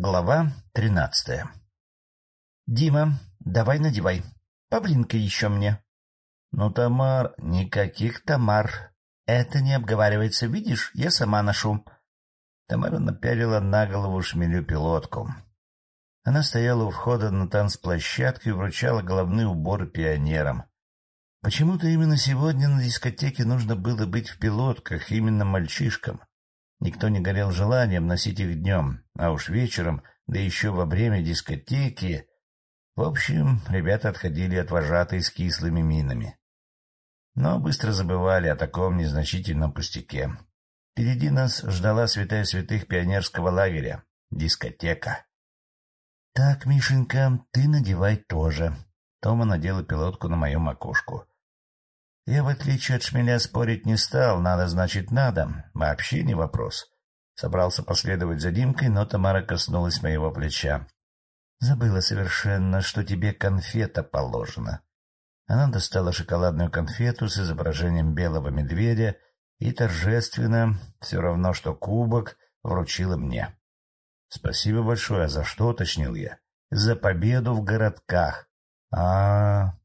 Глава тринадцатая «Дима, давай надевай. Павлинка еще мне». «Ну, Тамар, никаких Тамар. Это не обговаривается. Видишь, я сама ношу». Тамара напялила на голову шмелю пилотку. Она стояла у входа на танцплощадку и вручала головные уборы пионерам. Почему-то именно сегодня на дискотеке нужно было быть в пилотках именно мальчишкам. Никто не горел желанием носить их днем, а уж вечером, да еще во время дискотеки. В общем, ребята отходили от вожатой с кислыми минами. Но быстро забывали о таком незначительном пустяке. Впереди нас ждала святая святых пионерского лагеря — дискотека. — Так, Мишенька, ты надевай тоже. Тома надела пилотку на мою макушку. Я, в отличие от шмеля, спорить не стал. Надо, значит, надо. Вообще не вопрос. Собрался последовать за Димкой, но Тамара коснулась моего плеча. Забыла совершенно, что тебе конфета положена. Она достала шоколадную конфету с изображением белого медведя и торжественно, все равно что кубок, вручила мне. — Спасибо большое. А за что? — уточнил я. — За победу в городках. — А,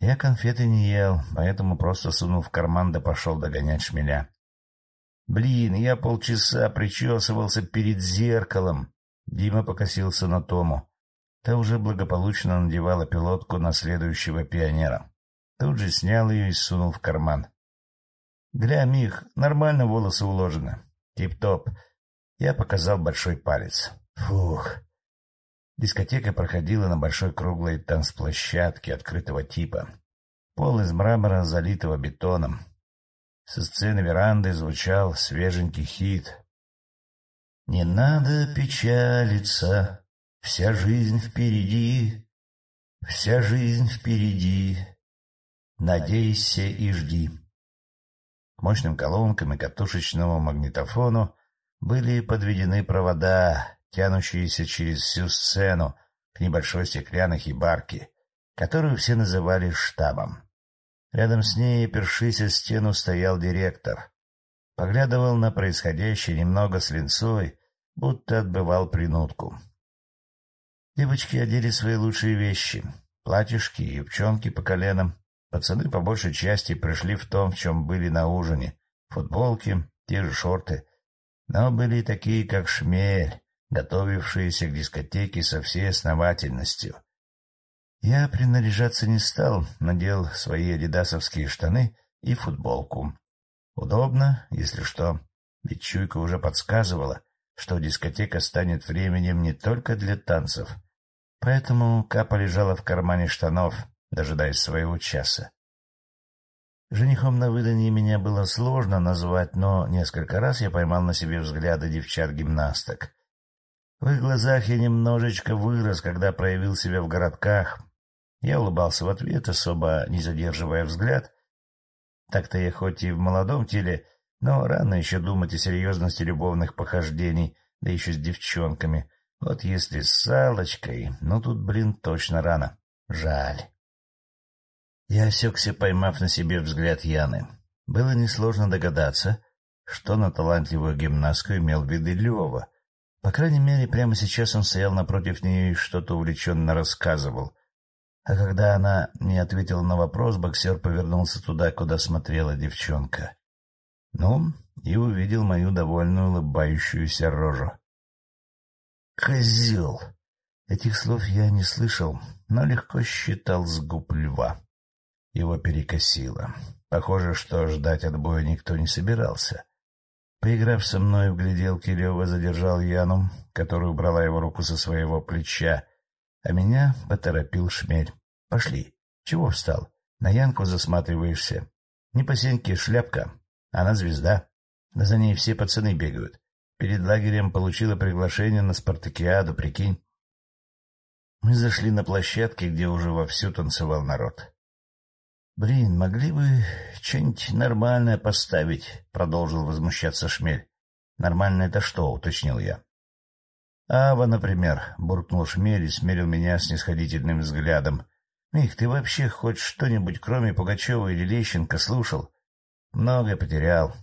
я конфеты не ел, поэтому просто сунул в карман да пошел догонять шмеля. Блин, я полчаса причесывался перед зеркалом. Дима покосился на Тому. Та уже благополучно надевала пилотку на следующего пионера. Тут же снял ее и сунул в карман. — Гля, Мих, нормально волосы уложены. Тип-топ. Я показал большой палец. Фух. Дискотека проходила на большой круглой танцплощадке открытого типа. Пол из мрамора, залитого бетоном. Со сцены веранды звучал свеженький хит. «Не надо печалиться, вся жизнь впереди, вся жизнь впереди, надейся и жди». К мощным колонкам и катушечному магнитофону были подведены провода, тянущиеся через всю сцену к небольшой стеклянной хибарке, которую все называли штабом. Рядом с ней, першись о стену, стоял директор. Поглядывал на происходящее немного с линцой, будто отбывал принудку. Девочки одели свои лучшие вещи — платьишки и юбчонки по коленам. Пацаны по большей части пришли в том, в чем были на ужине — футболки, те же шорты. Но были такие, как шмель, готовившиеся к дискотеке со всей основательностью. Я принаряжаться не стал, надел свои адидасовские штаны и футболку. Удобно, если что, ведь чуйка уже подсказывала, что дискотека станет временем не только для танцев. Поэтому капа лежала в кармане штанов, дожидаясь своего часа. Женихом на выданье меня было сложно назвать, но несколько раз я поймал на себе взгляды девчат-гимнасток. В их глазах я немножечко вырос, когда проявил себя в городках. Я улыбался в ответ, особо не задерживая взгляд. Так-то я хоть и в молодом теле, но рано еще думать о серьезности любовных похождений, да еще с девчонками. Вот если с Салочкой, ну тут, блин, точно рано. Жаль. Я осекся, поймав на себе взгляд Яны. Было несложно догадаться, что на талантливую гимнастку имел в виду Лева — по крайней мере, прямо сейчас он стоял напротив нее и что-то увлеченно рассказывал. А когда она не ответила на вопрос, боксер повернулся туда, куда смотрела девчонка. Ну, и увидел мою довольно улыбающуюся рожу. «Козел!» Этих слов я не слышал, но легко считал с губ льва. Его перекосило. Похоже, что ждать отбоя никто не собирался. Поиграв со мной в гляделки, Лева задержал Яну, которая убрала его руку со своего плеча, а меня поторопил шмель. — Пошли. Чего встал? На Янку засматриваешься. Не по сеньке шляпка. Она звезда. Да за ней все пацаны бегают. Перед лагерем получила приглашение на спартакиаду, прикинь. Мы зашли на площадке, где уже вовсю танцевал народ. — Блин, могли бы что-нибудь нормальное поставить, — продолжил возмущаться Шмель. — Нормально это что? — уточнил я. — Ава, например, — буркнул Шмель и смерил меня снисходительным взглядом. — Мих, ты вообще хоть что-нибудь, кроме Пугачева или Лещенко, слушал? Многое потерял.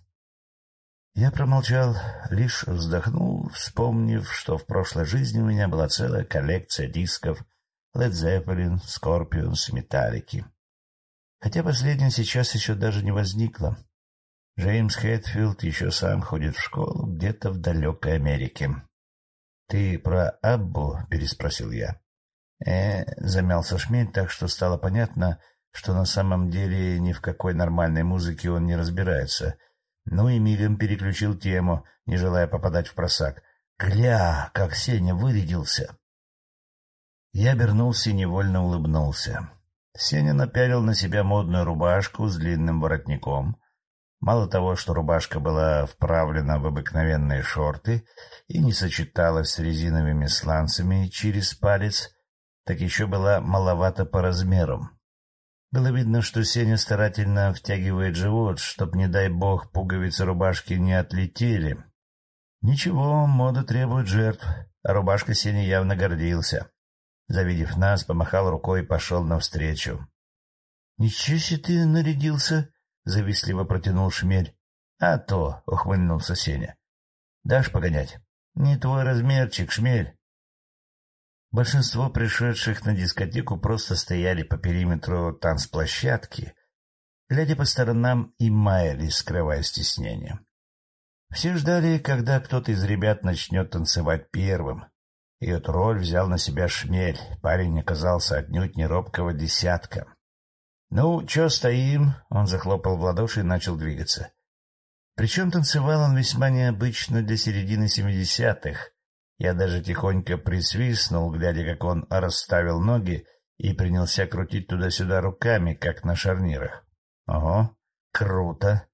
Я промолчал, лишь вздохнул, вспомнив, что в прошлой жизни у меня была целая коллекция дисков Led Zeppelin, Scorpions, Metallica. Хотя последняя сейчас еще даже не возникла. Джеймс Хэтфилд еще сам ходит в школу где-то в далекой Америке. — Ты про Аббу? — переспросил я. э замялся Шмель, так что стало понятно, что на самом деле ни в какой нормальной музыке он не разбирается. Ну и мигом переключил тему, не желая попадать в просак. «Гля, как Сеня вырядился!» Я обернулся и невольно улыбнулся. Сеня напялил на себя модную рубашку с длинным воротником. Мало того, что рубашка была вправлена в обыкновенные шорты и не сочеталась с резиновыми сланцами через палец, так еще была маловато по размерам. Было видно, что Сеня старательно втягивает живот, чтоб, не дай бог, пуговицы рубашки не отлетели. Ничего, мода требует жертв, а рубашка Сеня явно гордился. Завидев нас, помахал рукой и пошел навстречу. — Ничего себе ты нарядился! — завистливо протянул Шмель. — А то! — ухмыльнулся Сеня. — Дашь погонять? — Не твой размерчик, Шмель. Большинство пришедших на дискотеку просто стояли по периметру танцплощадки, глядя по сторонам и маялись, скрывая стеснение. Все ждали, когда кто-то из ребят начнет танцевать первым, и эту роль взял на себя шмель. Парень оказался отнюдь не робкого десятка. — Ну, чё стоим? — он захлопал в ладоши и начал двигаться. Причем танцевал он весьма необычно для середины семидесятых. Я даже тихонько присвистнул, глядя, как он расставил ноги и принялся крутить туда-сюда руками, как на шарнирах. Ого, круто!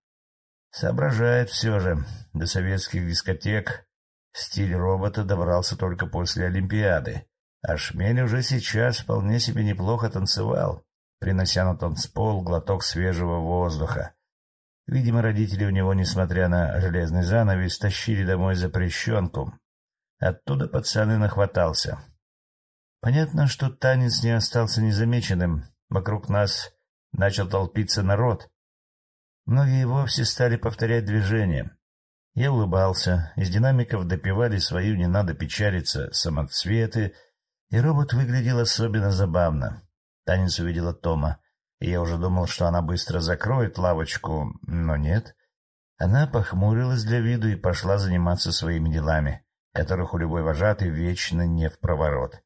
Соображает все же. До советских дискотек Стиль робота добрался только после Олимпиады, а Шмель уже сейчас вполне себе неплохо танцевал, принося на танцпол глоток свежего воздуха. Видимо, родители у него, несмотря на железный занавес, тащили домой запрещенку. Оттуда пацан и нахватался. Понятно, что танец не остался незамеченным. Вокруг нас начал толпиться народ. Многие вовсе стали повторять движения. Я улыбался, из динамиков допивали свою «не надо печалиться» самоцветы, и робот выглядел особенно забавно. Танец увидела Тома, и я уже думал, что она быстро закроет лавочку, но нет. Она похмурилась для виду и пошла заниматься своими делами, которых у любой вожатой вечно не в проворот.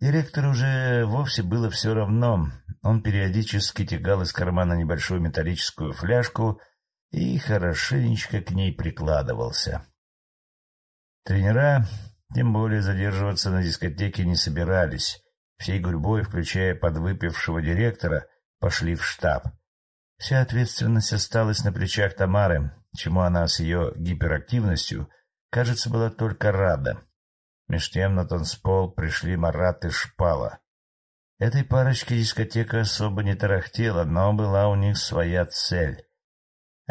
Директору уже вовсе было все равно. Он периодически тягал из кармана небольшую металлическую фляжку — и хорошенечко к ней прикладывался. Тренера, тем более задерживаться на дискотеке не собирались, всей гурьбой, включая подвыпившего директора, пошли в штаб. Вся ответственность осталась на плечах Тамары, чему она с ее гиперактивностью, кажется, была только рада. Меж тем на танцпол пришли Марат и Шпала. Этой парочке дискотека особо не тарахтела, но была у них своя цель.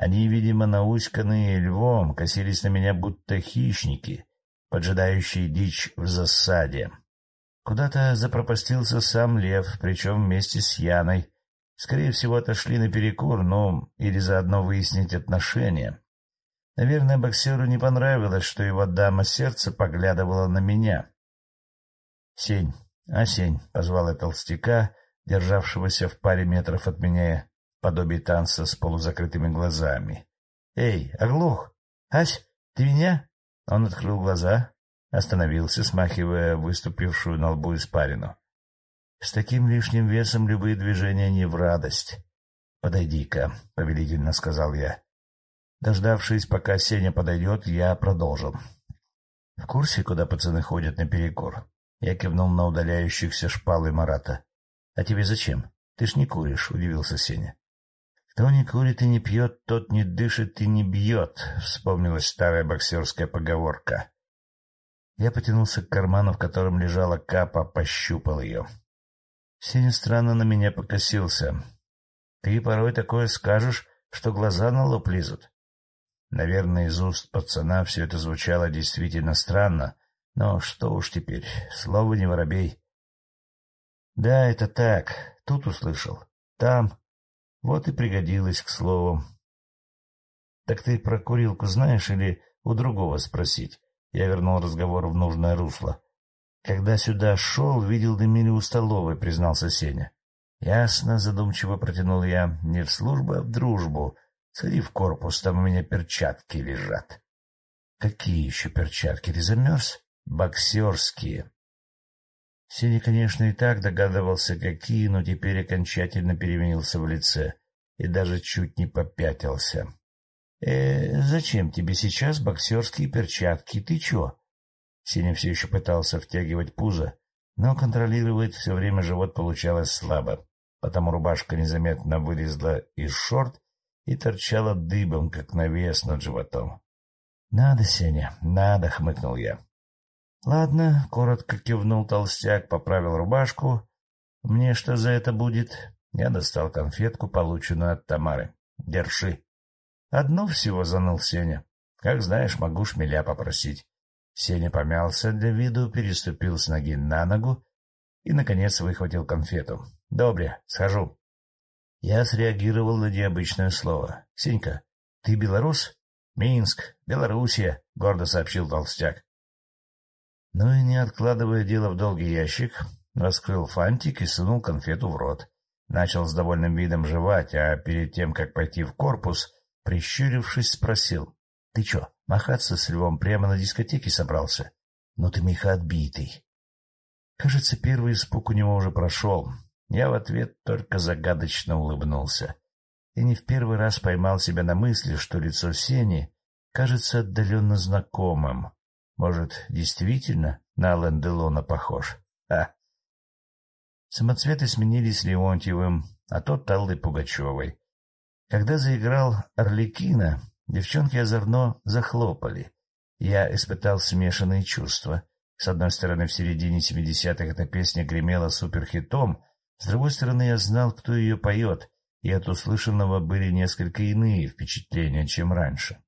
Они, видимо, науськанные львом, косились на меня будто хищники, поджидающие дичь в засаде. Куда-то запропастился сам лев, причем вместе с Яной. Скорее всего, отошли на перекур, ну, или заодно выяснить отношения. Наверное, боксеру не понравилось, что его дама сердца поглядывала на меня. — Сень, а Сень, — я толстяка, державшегося в паре метров от меня подобие танца с полузакрытыми глазами. — Эй, оглох! Ась, ты меня? Он открыл глаза, остановился, смахивая выступившую на лбу испарину. С таким лишним весом любые движения не в радость. — Подойди-ка, — повелительно сказал я. Дождавшись, пока Сеня подойдет, я продолжил. — В курсе, куда пацаны ходят наперекор? Я кивнул на удаляющихся шпалы Марата. — А тебе зачем? Ты ж не куришь, — удивился Сеня. «Кто не курит и не пьет, тот не дышит и не бьет», — вспомнилась старая боксерская поговорка. Я потянулся к карману, в котором лежала капа, пощупал ее. Сеня странно на меня покосился. «Ты порой такое скажешь, что глаза на лоб лезут». Наверное, из уст пацана все это звучало действительно странно, но что уж теперь, слово не воробей. — Да, это так, тут услышал. Там, вот и пригодилось, к слову. Так ты про курилку знаешь или у другого спросить? Я вернул разговор в нужное русло. Когда сюда шел, видел дымили у столовой, признался Сеня. Ясно, задумчиво протянул я, не в службу, а в дружбу. Сходи в корпус, там у меня перчатки лежат. Какие еще перчатки? Ты замерз? Боксерские. Сеня, конечно, и так догадывался, какие, но теперь окончательно переменился в лице и даже чуть не попятился. — Э, зачем тебе сейчас боксерские перчатки? Ты чё? Сеня все еще пытался втягивать пузо, но контролировать все время живот получалось слабо, потому рубашка незаметно вылезла из шорт и торчала дыбом, как навес над животом. — Надо, Сеня, надо, — хмыкнул я. — Ладно, — коротко кивнул толстяк, поправил рубашку. — Мне что за это будет? Я достал конфетку, полученную от Тамары. — Держи. Одну всего заныл Сеня. Как знаешь, могу шмеля попросить. Сеня помялся для виду, переступил с ноги на ногу и, наконец, выхватил конфету. — Добре, схожу. Я среагировал на необычное слово. — Сенька, ты белорус? — Минск, Белоруссия, — гордо сообщил толстяк. Ну и, не откладывая дело в долгий ящик, раскрыл фантик и сунул конфету в рот. Начал с довольным видом жевать, а перед тем, как пойти в корпус, прищурившись, спросил. — Ты чё, махаться с львом прямо на дискотеке собрался? Ну ты, Миха, отбитый. Кажется, первый испуг у него уже прошел. Я в ответ только загадочно улыбнулся. И не в первый раз поймал себя на мысли, что лицо Сени кажется отдаленно знакомым. Может, действительно на Ален Делона похож? А! Самоцветы сменились Леонтьевым, а тот Аллой Пугачевой. Когда заиграл Орликина, девчонки озорно захлопали. Я испытал смешанные чувства. С одной стороны, в середине семидесятых эта песня гремела суперхитом, с другой стороны, я знал, кто ее поет, и от услышанного были несколько иные впечатления, чем раньше.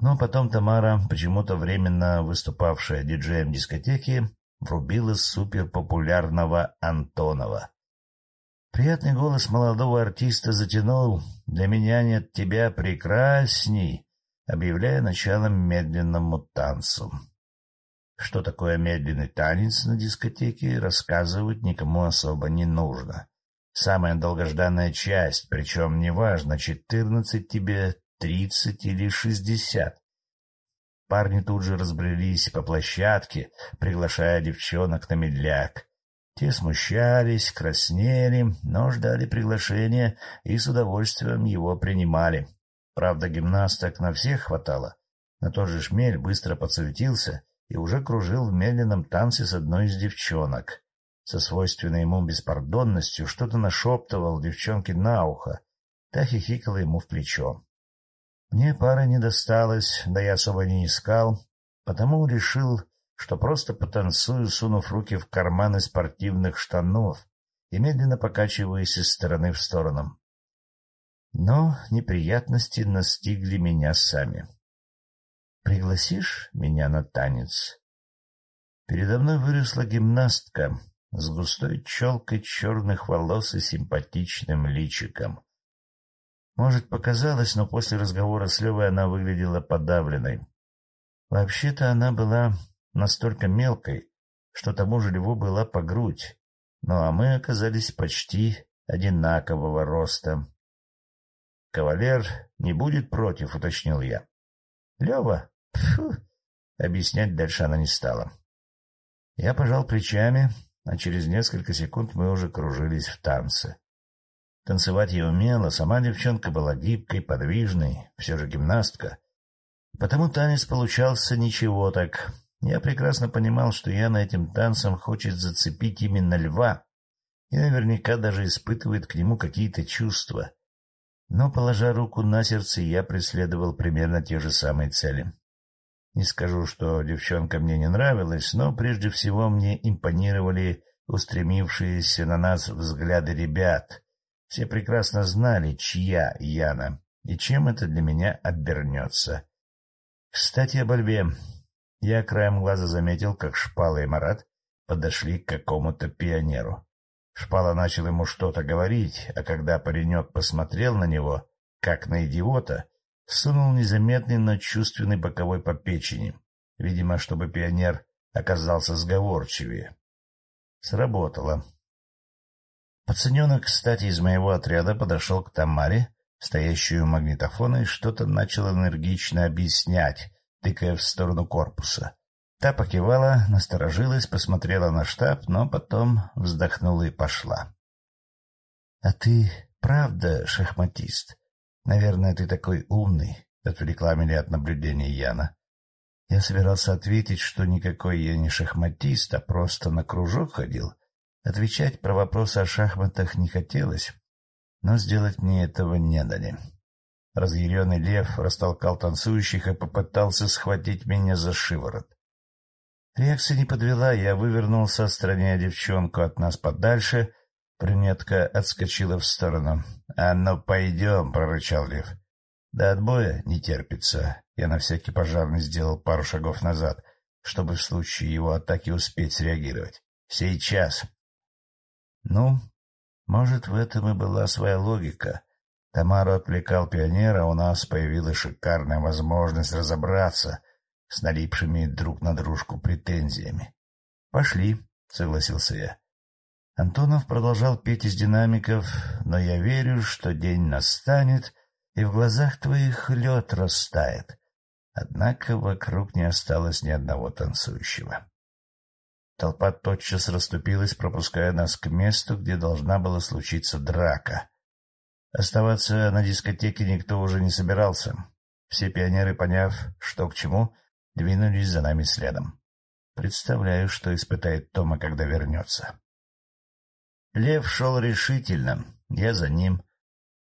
Но потом Тамара, почему-то временно выступавшая диджеем дискотеки, врубила суперпопулярного Антонова. Приятный голос молодого артиста затянул «Для меня нет тебя прекрасней», объявляя началом медленному танцу. Что такое медленный танец на дискотеке, рассказывать никому особо не нужно. Самая долгожданная часть, причем неважно, четырнадцать тебе, тридцать или шестьдесят. Парни тут же разбрелись по площадке, приглашая девчонок на медляк. Те смущались, краснели, но ждали приглашения и с удовольствием его принимали. Правда, гимнасток на всех хватало. На тот же шмель быстро подсуетился и уже кружил в медленном танце с одной из девчонок. Со свойственной ему беспардонностью что-то нашептывал девчонке на ухо, та хихикала ему в плечо. Мне пара не досталась, да я особо не искал, потому решил что просто потанцую, сунув руки в карманы спортивных штанов и медленно покачиваясь из стороны в сторону. Но неприятности настигли меня сами. «Пригласишь меня на танец?» Передо мной выросла гимнастка с густой челкой черных волос и симпатичным личиком. Может, показалось, но после разговора с Левой она выглядела подавленной. Вообще-то она была настолько мелкой, что тому же льву была по грудь, ну а мы оказались почти одинакового роста. — Кавалер не будет против, — уточнил я. — Лева? Фу! Объяснять дальше она не стала. Я пожал плечами, а через несколько секунд мы уже кружились в танце. Танцевать я умела, сама девчонка была гибкой, подвижной, все же гимнастка. Потому танец получался ничего так, я прекрасно понимал, что Яна этим танцем хочет зацепить именно льва и наверняка даже испытывает к нему какие-то чувства. Но, положа руку на сердце, я преследовал примерно те же самые цели. Не скажу, что девчонка мне не нравилась, но прежде всего мне импонировали устремившиеся на нас взгляды ребят. Все прекрасно знали, чья Яна и чем это для меня обернется. Кстати, об льве. Я краем глаза заметил, как Шпала и Марат подошли к какому-то пионеру. Шпала начал ему что-то говорить, а когда паренек посмотрел на него, как на идиота, сунул незаметный, но чувственный боковой по печени, видимо, чтобы пионер оказался сговорчивее. Сработало. Пацаненок, кстати, из моего отряда подошел к Тамаре, стоящую у магнитофона, и что-то начал энергично объяснять, тыкая в сторону корпуса. Та покивала, насторожилась, посмотрела на штаб, но потом вздохнула и пошла. — А ты правда шахматист? Наверное, ты такой умный, — отвлекла меня от наблюдения Яна. Я собирался ответить, что никакой я не шахматист, а просто на кружок ходил. Отвечать про вопросы о шахматах не хотелось, но сделать мне этого не дали. Разъяренный лев растолкал танцующих и попытался схватить меня за шиворот. Реакция не подвела, я вывернулся, отстраняя девчонку от нас подальше. Принетка отскочила в сторону. — А ну, пойдем, — прорычал лев. — До отбоя не терпится. Я на всякий пожарный сделал пару шагов назад, чтобы в случае его атаки успеть среагировать. Сейчас. Ну, может, в этом и была своя логика. Тамару отвлекал пионер, а у нас появилась шикарная возможность разобраться с налипшими друг на дружку претензиями. — Пошли, — согласился я. Антонов продолжал петь из динамиков, но я верю, что день настанет, и в глазах твоих лед растает. Однако вокруг не осталось ни одного танцующего. Толпа тотчас расступилась, пропуская нас к месту, где должна была случиться драка. Оставаться на дискотеке никто уже не собирался. Все пионеры, поняв, что к чему, двинулись за нами следом. Представляю, что испытает Тома, когда вернется. Лев шел решительно, я за ним.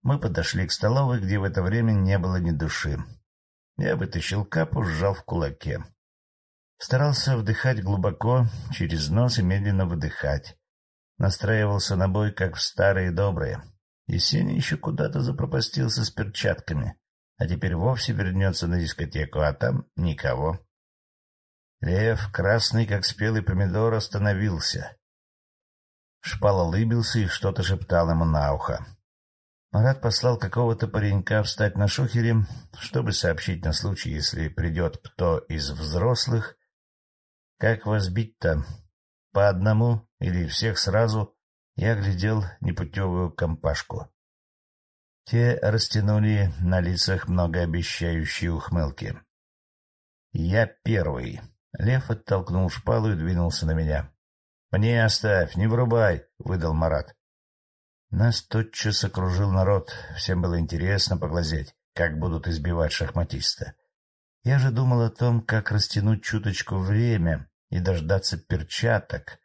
Мы подошли к столовой, где в это время не было ни души. Я вытащил капу, сжал в кулаке. Старался вдыхать глубоко, через нос и медленно выдыхать. Настраивался на бой, как в старые добрые. Есеня еще куда-то запропастился с перчатками, а теперь вовсе вернется на дискотеку, а там никого. Лев, красный, как спелый помидор, остановился. Шпал улыбился и что-то шептал ему на ухо. Марат послал какого-то паренька встать на шухере, чтобы сообщить на случай, если придет кто из взрослых как вас бить-то? По одному или всех сразу? Я глядел непутевую компашку. Те растянули на лицах многообещающие ухмылки. Я первый. Лев оттолкнул шпалу и двинулся на меня. — Мне оставь, не врубай, — выдал Марат. Нас тотчас окружил народ. Всем было интересно поглазеть, как будут избивать шахматиста. Я же думал о том, как растянуть чуточку время, и дождаться перчаток.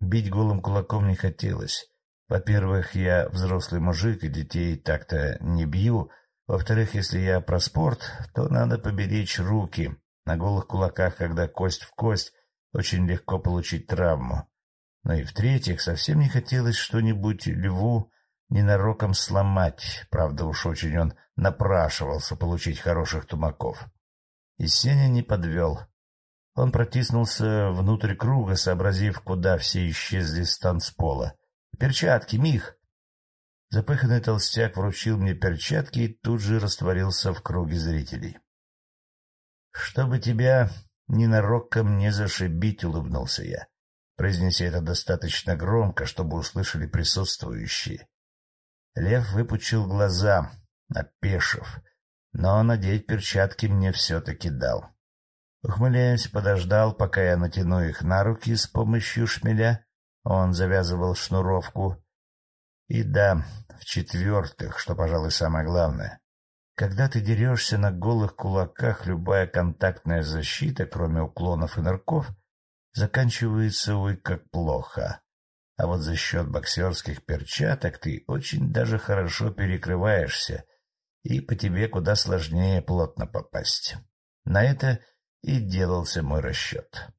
Бить голым кулаком не хотелось. Во-первых, я взрослый мужик и детей так-то не бью. Во-вторых, если я про спорт, то надо поберечь руки. На голых кулаках, когда кость в кость, очень легко получить травму. Ну и в-третьих, совсем не хотелось что-нибудь льву ненароком сломать. Правда, уж очень он напрашивался получить хороших тумаков. И Сеня не подвел. Он протиснулся внутрь круга, сообразив, куда все исчезли с танцпола. — Перчатки, Мих! Запыханный толстяк вручил мне перчатки и тут же растворился в круге зрителей. — Чтобы тебя ненароком не зашибить, — улыбнулся я, произнеся это достаточно громко, чтобы услышали присутствующие. Лев выпучил глаза, опешив, но надеть перчатки мне все-таки дал. Ухмыляясь, подождал, пока я натяну их на руки с помощью шмеля. Он завязывал шнуровку. И да, в-четвертых, что, пожалуй, самое главное, когда ты дерешься на голых кулаках, любая контактная защита, кроме уклонов и нырков, заканчивается, ой, как плохо. А вот за счет боксерских перчаток ты очень даже хорошо перекрываешься, и по тебе куда сложнее плотно попасть. На это и делался мой расчет.